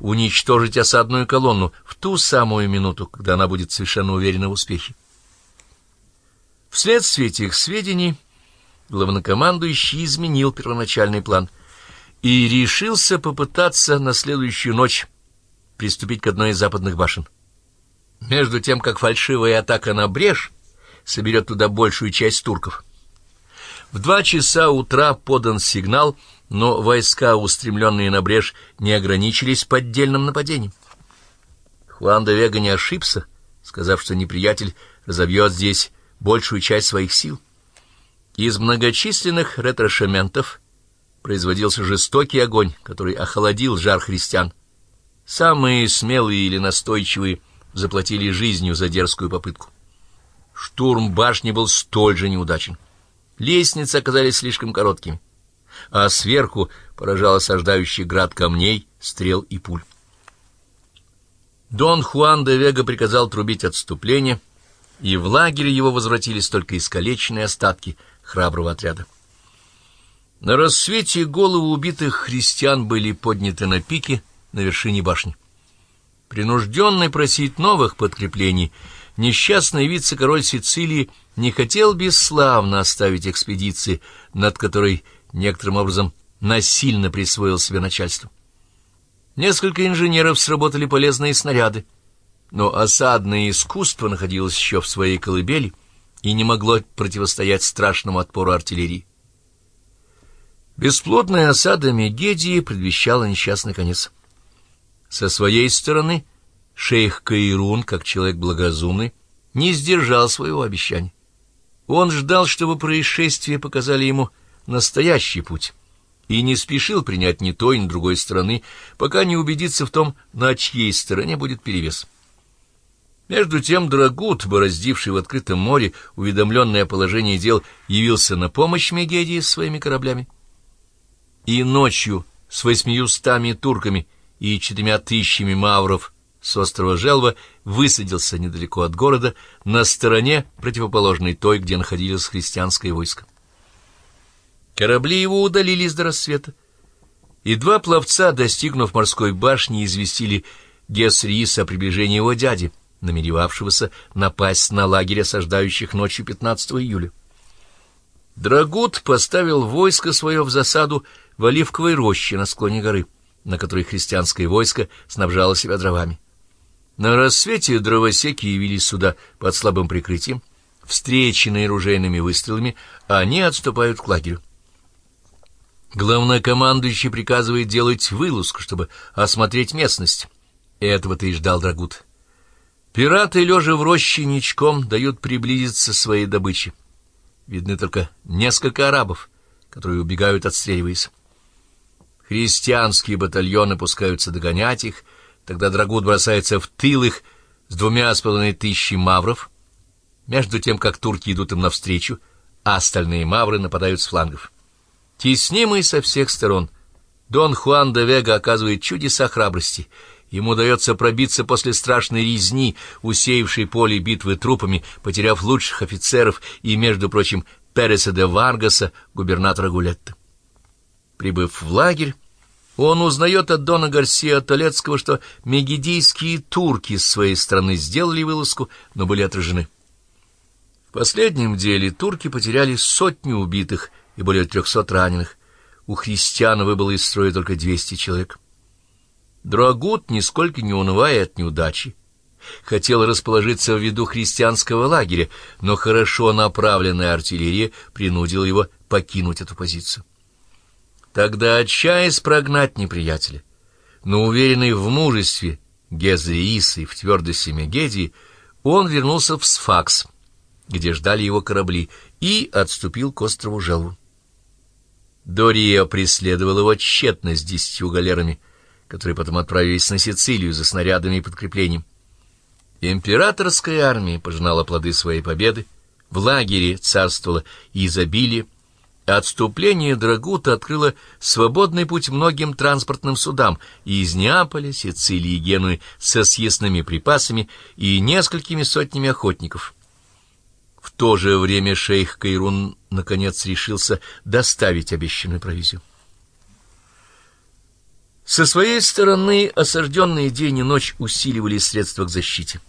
уничтожить осадную колонну в ту самую минуту, когда она будет совершенно уверена в успехе. Вследствие этих сведений главнокомандующий изменил первоначальный план и решился попытаться на следующую ночь приступить к одной из западных башен. Между тем, как фальшивая атака на брешь соберет туда большую часть турков. В два часа утра подан сигнал, но войска, устремленные на брешь, не ограничились поддельным нападением. Хуан де Вега не ошибся, сказав, что неприятель разобьет здесь большую часть своих сил. Из многочисленных ретрошементов производился жестокий огонь, который охладил жар христиан. Самые смелые или настойчивые заплатили жизнью за дерзкую попытку. Штурм башни был столь же неудачен. Лестницы оказались слишком короткими, а сверху поражал осаждающий град камней, стрел и пуль. Дон Хуан де Вега приказал трубить отступление, и в лагерь его возвратились только искалеченные остатки храброго отряда. На рассвете головы убитых христиан были подняты на пике на вершине башни. Принужденный просить новых подкреплений, несчастный вице-король Сицилии не хотел бесславно оставить экспедиции, над которой некоторым образом насильно присвоил себе начальство. Несколько инженеров сработали полезные снаряды, но осадное искусство находилось еще в своей колыбели и не могло противостоять страшному отпору артиллерии. Бесплодная осада Мегедии предвещала несчастный конец. Со своей стороны шейх Каирун, как человек благоразумный, не сдержал своего обещания. Он ждал, чтобы происшествия показали ему настоящий путь, и не спешил принять ни той, ни другой стороны, пока не убедится в том, на чьей стороне будет перевес. Между тем Драгут, бороздивший в открытом море, уведомленный о положении дел, явился на помощь Мегедии своими кораблями. И ночью с восьмиюстами турками — и четырьмя тысячами мавров с острова Желва высадился недалеко от города, на стороне, противоположной той, где находилось христианское войско. Корабли его удалились до рассвета, и два пловца, достигнув морской башни, известили Гесрис о приближении его дяди, намеревавшегося напасть на лагерь осаждающих ночью 15 июля. Драгут поставил войско свое в засаду в оливковой роще на склоне горы на которой христианское войско снабжало себя дровами. На рассвете дровосеки явились сюда под слабым прикрытием, встреченные ружейными выстрелами, а они отступают к лагерю. Главнокомандующий приказывает делать вылазку, чтобы осмотреть местность. Этого-то и ждал Драгут. Пираты, лежа в роще ничком, дают приблизиться своей добыче. Видны только несколько арабов, которые убегают, отстреливаясь. Христианские батальоны пускаются догонять их, тогда Драгут бросается в тыл их с двумя с половиной тысячи мавров, между тем, как турки идут им навстречу, а остальные мавры нападают с флангов. Теснимый со всех сторон, Дон Хуан де Вега оказывает чудеса храбрости. Ему удается пробиться после страшной резни, усеявшей поле битвы трупами, потеряв лучших офицеров и, между прочим, Переса де Варгаса, губернатора Гулетта. Прибыв в лагерь, он узнает от Дона Гарсия Толецкого, что мегидийские турки с своей стороны сделали вылазку, но были отражены. В последнем деле турки потеряли сотню убитых и более трехсот раненых. У христиан выбыло из строя только двести человек. Драгут, нисколько не унывая от неудачи, хотел расположиться в виду христианского лагеря, но хорошо направленная артиллерия принудила его покинуть эту позицию. Тогда, отчаясь прогнать неприятеля, но уверенный в мужестве Гезрииса и в твердости Мегедии, он вернулся в Сфакс, где ждали его корабли, и отступил к острову Желву. Дория преследовал его тщетно с десятью галерами, которые потом отправились на Сицилию за снарядами и подкреплением. Императорская армия пожинала плоды своей победы, в лагере царствовало изобилие, Отступление Драгута открыло свободный путь многим транспортным судам из Неаполя, Сицилии и Генуи со съестными припасами и несколькими сотнями охотников. В то же время шейх Кайрун наконец решился доставить обещанную провизию. Со своей стороны осажденные день и ночь усиливали средства к защите.